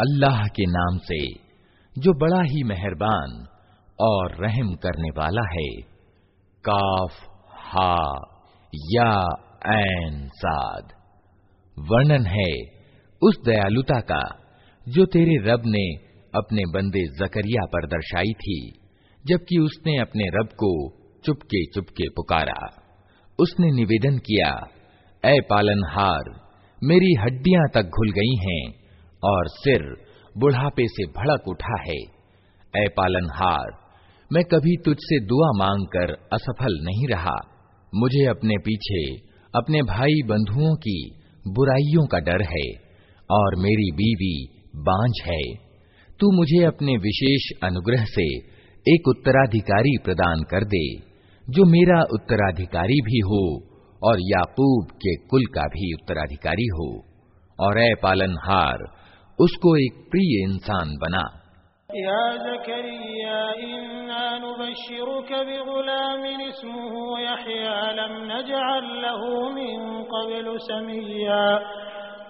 अल्लाह के नाम से, जो बड़ा ही मेहरबान और रहम करने वाला है। काफ, हा, या, ऐन, साद। वर्णन है उस दयालुता का, जो तेरे रब ने अपने बंदे जकरिया पर दर्शाई थी, जबकि उसने अपने रब को चुपके चुपके पुकारा। उसने निवेदन किया ए पालनहार, मेरी हड्डियाँ तक घुल गई हैं और सिर बुढ़ापे से भड़क उठा है। ए पालनहार, मैं कभी तुझसे दुआ मांगकर असफल नहीं रहा। मुझे अपने पीछे, अपने भाई बंधुओं की बुराइयों का डर है और मेरी बीवी बांझ है। तू मुझे अपने विशेष अनुग्रह से एक उत्तराधिकारी प्रदान कर दे, जो मेरा उत्तराधिकारी भी हो और याकूब के कुल का भी उत्तराधिकारी हो। और ए पालनहार उसको एक प्रिय इंसान बना या ज़करिया इन्ना नुबश्शिरुक बिगुलाम इस्मुहु यहया लम नजअल लहू मिन क़ब्लु समिया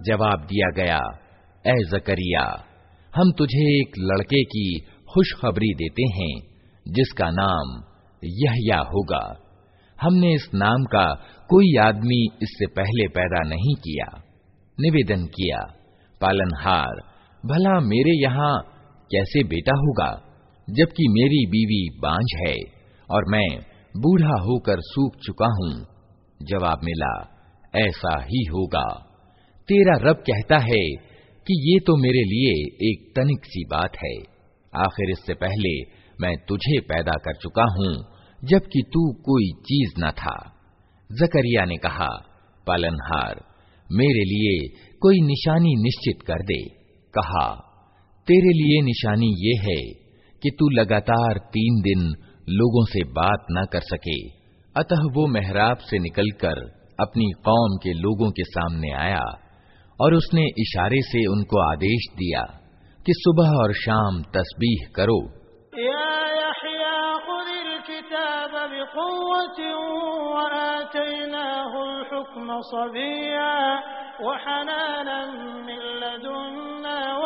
जवाब दिया गया ए जकरिया हम तुझे एक लड़के की खुशखबरी देते हैं जिसका नाम यहया होगा हमने इस नाम का कोई आदमी इससे पहले पैदा नहीं किया निवेदन किया पालनहार भला मेरे यहाँ कैसे बेटा होगा, जबकि मेरी बीवी बांझ है और मैं बूढ़ा होकर सूख चुका हूँ। जवाब मिला, ऐसा ही होगा। तेरा रब कहता है कि ये तो मेरे लिए एक तनिक सी बात है। आखिर इससे पहले मैं तुझे पैदा कर चुका हूँ, जबकि तू कोई चीज़ न था। जकरिया ने कहा, पालनहार, मेरे लिए कोई निशानी निश्चित कर दे। कहा तेरे लिए निशानी ये है कि तू लगातार तीन दिन लोगों से बात न कर सके। अतः वो मेहराब से निकलकर अपनी कौम के लोगों के सामने आया और उसने इशारे से उनको आदेश दिया कि सुबह और शाम तस्बीह करो। या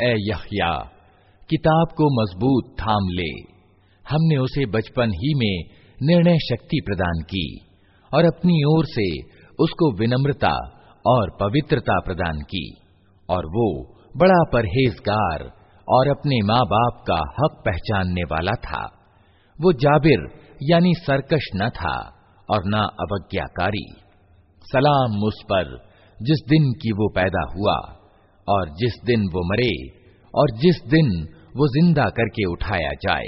ए यहया किताब को मजबूत थाम ले हमने उसे बचपन ही में निर्णय शक्ति प्रदान की और अपनी ओर से उसको विनम्रता और पवित्रता प्रदान की, और वो बड़ा परहेजगार और अपने माँ बाप का हक पहचानने वाला था। वो जाबिर यानी सरकश न था और न अवज्ञाकारी। सलाम उस पर जिस दिन की वो पैदा हुआ और जिस दिन वो मरे और जिस दिन वो ज़िंदा करके उठाया जाए।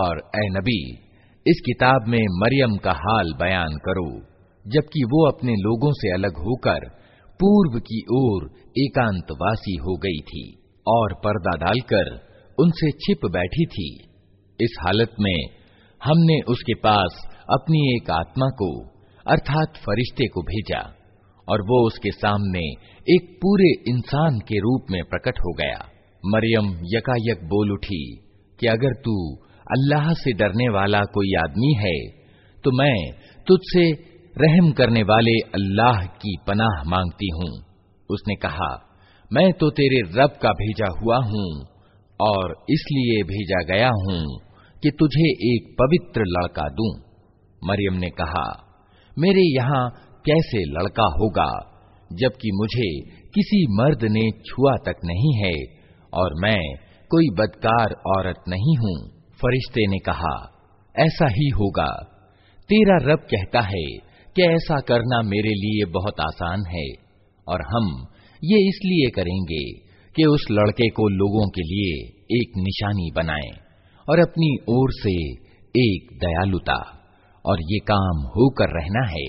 और ए नबी इस किताब में मरियम का हाल बयान करो जबकि वो अपने लोगों से अलग होकर पूर्व की ओर एकांतवासी हो गई थी और पर्दा डालकर उनसे छिप बैठी थी इस हालत में हमने उसके पास अपनी एक आत्मा को अर्थात फरिश्ते को भेजा और वो उसके सामने एक पूरे इंसान के रूप में प्रकट हो गया। मरियम यकायक बोल उठी कि अगर तू अल्लाह से डरने वाला कोई आदमी है तो मैं तुझसे रहम करने वाले अल्लाह की पनाह मांगती हूँ। उसने कहा, मैं तो तेरे रब का भेजा हुआ हूँ और इसलिए भेजा गया हूँ कि तुझे एक पवित्र लड़का दूँ। मरियम ने कहा मेरे यहाँ कैसे लड़का होगा, जबकि मुझे किसी मर्द ने छुआ तक नहीं है, और मैं कोई बदकार औरत नहीं हूँ। फरिश्ते ने कहा, ऐसा ही होगा। तेरा रब कहता है कि ऐसा करना मेरे लिए बहुत आसान है, और हम ये इसलिए करेंगे कि उस लड़के को लोगों के लिए एक निशानी बनाएँ और अपनी ओर से एक दयालुता। और ये काम होकर रहना है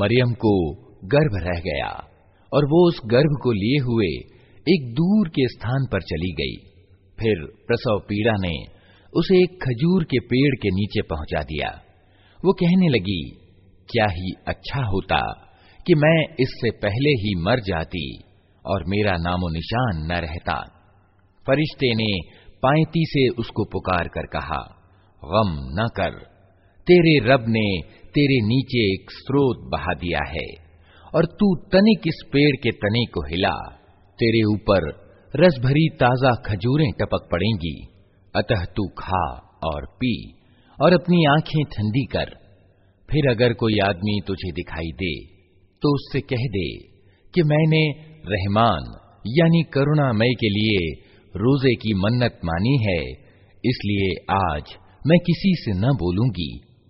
मरियम को गर्भ रह गया और वो उस गर्भ को लिए हुए एक दूर के स्थान पर चली गई फिर प्रसव पीड़ा ने उसे एक खजूर के पेड़ के नीचे पहुँचा दिया। वो कहने लगी, क्या ही अच्छा होता कि मैं इससे पहले ही मर जाती और मेरा नामो निशान न रहता। फरिश्ते ने पायती से उसको पुकार कर कहा, गम न कर, तेरे रब ने तेरे नीचे एक स्रोत बहा दिया है और तू तनिक इस पेड़ के तने को हिला। तेरे ऊपर रस भरी ताज़ा खजूरें टपक पड़ेंगी। अतः तू खा और पी और अपनी आँखें ठंडी कर। फिर अगर कोई आदमी तुझे दिखाई दे तो उससे कह दे कि मैंने रहमान, यानी करुणामय के लिए रोज़े की मन्नत मानी है, इसलिए आज मैं किसी से न बोलूँगी।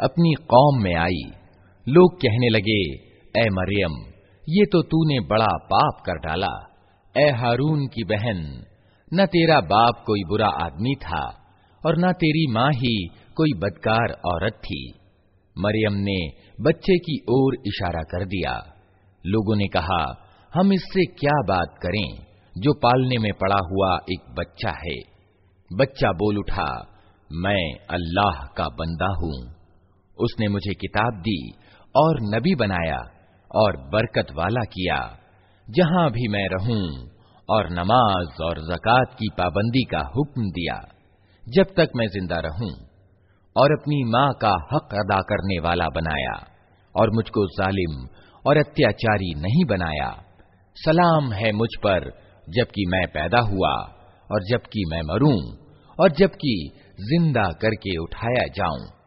अपनी कौम में आई। लोग कहने लगे, ए मरियम, ये तो तूने बड़ा पाप कर डाला। ए हारून की बहन, न तेरा बाप कोई बुरा आदमी था, और न तेरी माँ ही कोई बदकार औरत थी। मरियम ने बच्चे की ओर इशारा कर दिया। लोगों ने कहा, हम इससे क्या बात करें, जो पालने में पड़ा हुआ एक बच्चा है? बच्चा बोल उठा, मैं अल्लाह का बंदा हूँ। उसने मुझे किताब दी और नबी बनाया और बरकत वाला किया, जहाँ भी मैं रहूँ, और नमाज़ और जक़ात की पाबंदी का हुक्म दिया, जब तक मैं ज़िंदा रहूँ, और अपनी माँ का हक अदा करने वाला बनाया, और मुझको जालिम और अत्याचारी नहीं बनाया। सलाम है मुझ पर, जबकि मैं पैदा हुआ, और जबकि मैं मरूं, और जबकि ज़िंदा करके उठाया जाऊँ।